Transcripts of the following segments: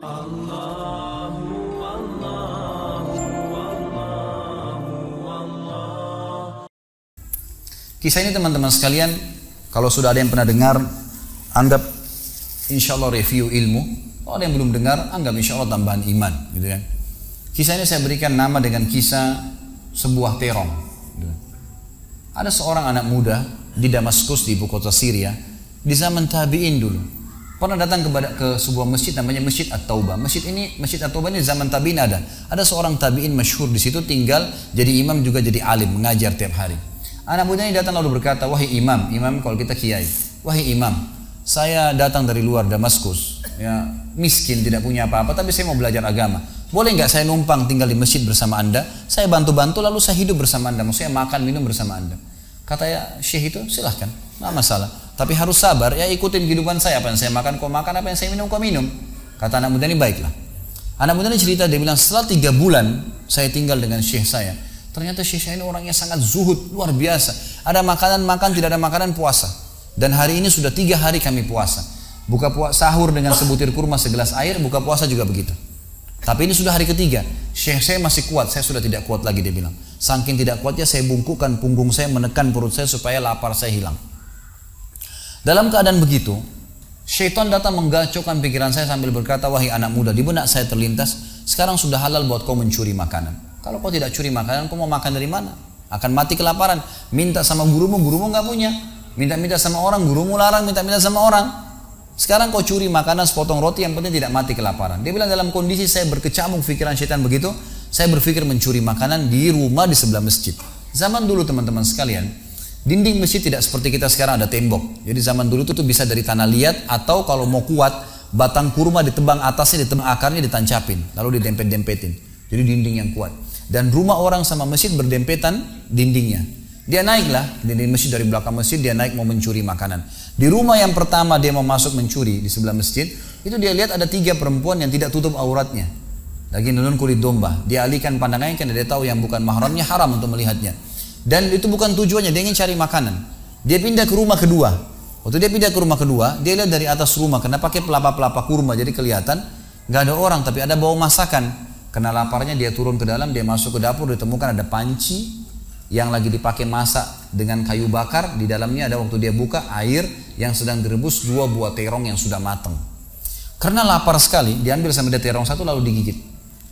Kisah ini teman-teman sekalian, kalau sudah ada yang pernah dengar, anggap insya Allah review ilmu. Kalau ada yang belum dengar, anggap insya Allah tambahan iman. Gitu kan. Kisah ini saya berikan nama dengan kisah sebuah terong. Gitu. Ada seorang anak muda di Damaskus di ibu kota Syria di zaman tabiin dulu pernah datang kepada ke sebuah masjid namanya Masjid At-Taubah. Masjid ini Masjid At-Taubah ini zaman tabiin ada. Ada seorang tabiin masyhur di situ tinggal jadi imam juga jadi alim mengajar tiap hari. Anak muda ini datang lalu berkata, "Wahai imam, imam kalau kita kiai. Wahai imam, saya datang dari luar Damaskus, ya miskin tidak punya apa-apa tapi saya mau belajar agama. Boleh nggak saya numpang tinggal di masjid bersama anda? Saya bantu-bantu lalu saya hidup bersama anda. Maksudnya makan minum bersama anda. Kata ya syekh itu silahkan, nggak masalah. Tapi harus sabar, ya ikutin kehidupan saya. Apa yang saya makan kau makan, apa yang saya minum kau minum. Kata anak muda ini baiklah. Anak muda ini cerita, dia bilang setelah tiga bulan saya tinggal dengan syekh saya. Ternyata syekh saya ini orangnya sangat zuhud, luar biasa. Ada makanan makan, tidak ada makanan puasa. Dan hari ini sudah tiga hari kami puasa. Buka puasa sahur dengan sebutir kurma segelas air, buka puasa juga begitu. Tapi ini sudah hari ketiga. Syekh saya masih kuat, saya sudah tidak kuat lagi dia bilang. Saking tidak kuatnya saya bungkukkan punggung saya menekan perut saya supaya lapar saya hilang. Dalam keadaan begitu, syaitan datang menggacaukan pikiran saya sambil berkata, wahai anak muda, di benak saya terlintas, sekarang sudah halal buat kau mencuri makanan. Kalau kau tidak curi makanan, kau mau makan dari mana? Akan mati kelaparan. Minta sama gurumu, gurumu nggak punya. Minta-minta sama orang, gurumu larang, minta-minta sama orang. Sekarang kau curi makanan sepotong roti yang penting tidak mati kelaparan. Dia bilang dalam kondisi saya berkecamuk pikiran syaitan begitu, saya berpikir mencuri makanan di rumah di sebelah masjid. Zaman dulu teman-teman sekalian, dinding masjid tidak seperti kita sekarang ada tembok. Jadi zaman dulu itu tuh bisa dari tanah liat atau kalau mau kuat batang kurma ditebang atasnya, ditebang akarnya ditancapin, lalu didempet-dempetin. Jadi dinding yang kuat. Dan rumah orang sama masjid berdempetan dindingnya. Dia naiklah di masjid dari belakang masjid dia naik mau mencuri makanan. Di rumah yang pertama dia mau masuk mencuri di sebelah masjid itu dia lihat ada tiga perempuan yang tidak tutup auratnya. Lagi nunun kulit domba. Dia alihkan pandangannya karena dia tahu yang bukan mahramnya haram untuk melihatnya. Dan itu bukan tujuannya dia ingin cari makanan. Dia pindah ke rumah kedua. Waktu dia pindah ke rumah kedua, dia lihat dari atas rumah karena pakai pelapa-pelapa kurma jadi kelihatan nggak ada orang tapi ada bau masakan. Karena laparnya dia turun ke dalam, dia masuk ke dapur ditemukan ada panci yang lagi dipakai masak dengan kayu bakar di dalamnya ada waktu dia buka air yang sedang direbus dua buah terong yang sudah matang karena lapar sekali diambil sama dia terong satu lalu digigit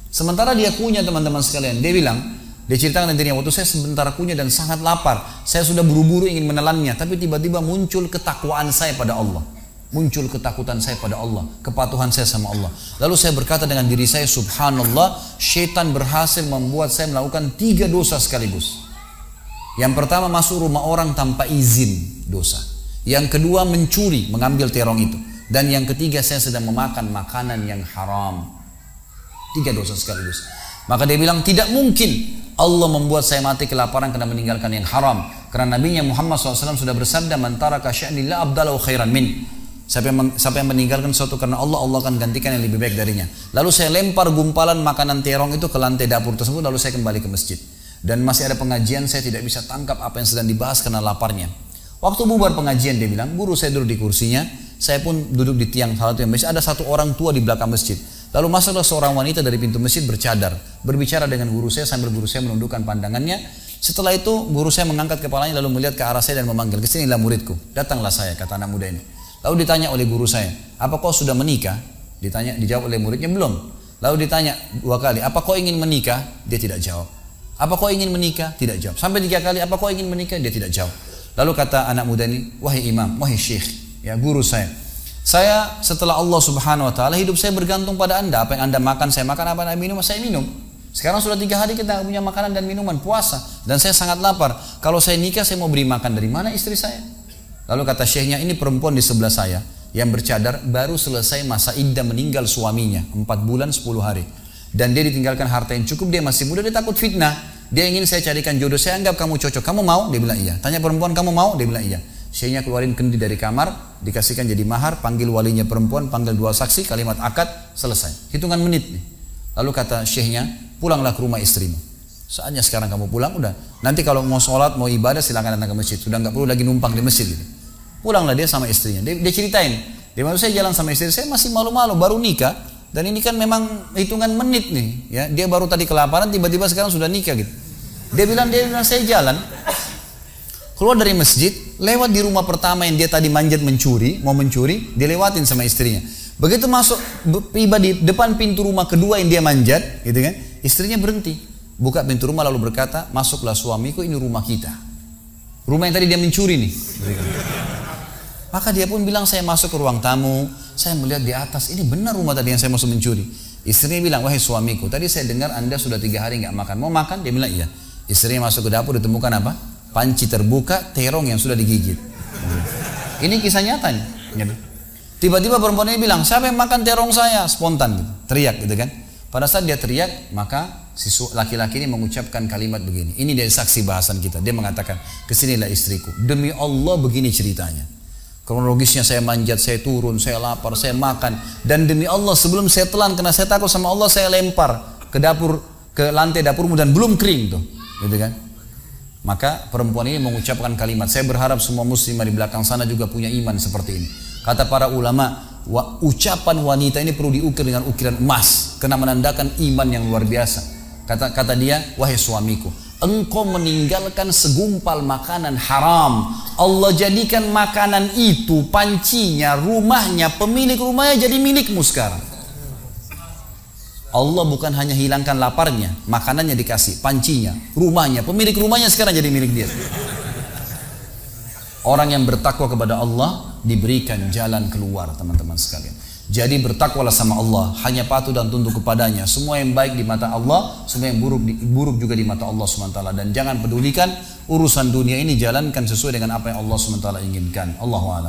sementara dia kunyah teman-teman sekalian dia bilang dia ceritakan dirinya waktu saya sebentar kunyah dan sangat lapar saya sudah buru-buru ingin menelannya tapi tiba-tiba muncul ketakwaan saya pada Allah muncul ketakutan saya pada Allah kepatuhan saya sama Allah lalu saya berkata dengan diri saya subhanallah syaitan berhasil membuat saya melakukan tiga dosa sekaligus yang pertama masuk rumah orang tanpa izin dosa. Yang kedua mencuri, mengambil terong itu. Dan yang ketiga saya sedang memakan makanan yang haram. Tiga dosa sekaligus. Maka dia bilang tidak mungkin Allah membuat saya mati kelaparan karena meninggalkan yang haram. Karena Nabi Muhammad SAW sudah bersabda, "Mantara kasya'nillah abdalau khairan min." Siapa yang, siapa yang meninggalkan sesuatu karena Allah, Allah akan gantikan yang lebih baik darinya. Lalu saya lempar gumpalan makanan terong itu ke lantai dapur tersebut, lalu saya kembali ke masjid dan masih ada pengajian saya tidak bisa tangkap apa yang sedang dibahas karena laparnya. Waktu bubar pengajian dia bilang, guru saya duduk di kursinya, saya pun duduk di tiang salah satu yang masjid, ada satu orang tua di belakang masjid. Lalu masuklah seorang wanita dari pintu masjid bercadar, berbicara dengan guru saya sambil guru saya menundukkan pandangannya. Setelah itu guru saya mengangkat kepalanya lalu melihat ke arah saya dan memanggil, ke sinilah muridku, datanglah saya, kata anak muda ini. Lalu ditanya oleh guru saya, apa kau sudah menikah? Ditanya, dijawab oleh muridnya, belum. Lalu ditanya dua kali, apa kau ingin menikah? Dia tidak jawab. Apa kau ingin menikah? Tidak jawab. Sampai tiga kali, apa kau ingin menikah? Dia tidak jawab. Lalu kata anak muda ini, wahai imam, wahai syekh, ya guru saya. Saya setelah Allah subhanahu wa ta'ala, hidup saya bergantung pada anda. Apa yang anda makan, saya makan. Apa yang anda minum, saya minum. Sekarang sudah tiga hari kita punya makanan dan minuman, puasa. Dan saya sangat lapar. Kalau saya nikah, saya mau beri makan dari mana istri saya? Lalu kata syekhnya, ini perempuan di sebelah saya yang bercadar baru selesai masa iddah meninggal suaminya. Empat bulan, sepuluh hari dan dia ditinggalkan harta yang cukup, dia masih muda, dia takut fitnah. Dia ingin saya carikan jodoh, saya anggap kamu cocok. Kamu mau? Dia bilang iya. Tanya perempuan, kamu mau? Dia bilang iya. Syekhnya keluarin kendi dari kamar, dikasihkan jadi mahar, panggil walinya perempuan, panggil dua saksi, kalimat akad, selesai. Hitungan menit nih. Lalu kata syekhnya, pulanglah ke rumah istrimu. Saatnya sekarang kamu pulang, udah. Nanti kalau mau sholat, mau ibadah, silakan datang ke masjid. Sudah nggak perlu lagi numpang di masjid. Gitu. Pulanglah dia sama istrinya. Dia, dia ceritain, di mana saya jalan sama istri saya masih malu-malu, baru nikah. Dan ini kan memang hitungan menit nih, ya. Dia baru tadi kelaparan, tiba-tiba sekarang sudah nikah gitu. Dia bilang dia bilang saya jalan, keluar dari masjid, lewat di rumah pertama yang dia tadi manjat mencuri, mau mencuri, dilewatin sama istrinya. Begitu masuk tiba di depan pintu rumah kedua yang dia manjat, gitu kan? Istrinya berhenti, buka pintu rumah lalu berkata, masuklah suamiku ini rumah kita. Rumah yang tadi dia mencuri nih. Maka dia pun bilang saya masuk ke ruang tamu, saya melihat di atas ini benar rumah tadi yang saya masuk mencuri. Istrinya bilang, wahai suamiku, tadi saya dengar anda sudah tiga hari nggak makan. Mau makan? Dia bilang iya. Istrinya masuk ke dapur ditemukan apa? Panci terbuka, terong yang sudah digigit. Ini kisah nyata nih. Gitu. Tiba-tiba perempuan ini bilang, siapa yang makan terong saya? Spontan gitu, teriak gitu kan. Pada saat dia teriak, maka si laki-laki ini mengucapkan kalimat begini. Ini dari saksi bahasan kita. Dia mengatakan, ke sinilah istriku. Demi Allah begini ceritanya. Kronologisnya saya manjat, saya turun, saya lapar, saya makan. Dan demi Allah sebelum saya telan, karena saya takut sama Allah, saya lempar ke dapur, ke lantai dapurmu dan belum kering tuh gitu kan? Maka perempuan ini mengucapkan kalimat, saya berharap semua muslimah di belakang sana juga punya iman seperti ini. Kata para ulama, wa, ucapan wanita ini perlu diukir dengan ukiran emas, karena menandakan iman yang luar biasa. Kata kata dia, wahai suamiku, engkau meninggalkan segumpal makanan haram. Allah jadikan makanan itu, pancinya, rumahnya, pemilik rumahnya jadi milikmu sekarang. Allah bukan hanya hilangkan laparnya, makanannya dikasih, pancinya, rumahnya, pemilik rumahnya sekarang jadi milik dia. Orang yang bertakwa kepada Allah diberikan jalan keluar, teman-teman sekalian. Jadi bertakwalah sama Allah, hanya patuh dan tunduk kepadanya. Semua yang baik di mata Allah, semua yang buruk buruk juga di mata Allah SWT. Dan jangan pedulikan urusan dunia ini jalankan sesuai dengan apa yang Allah SWT inginkan. Allahu.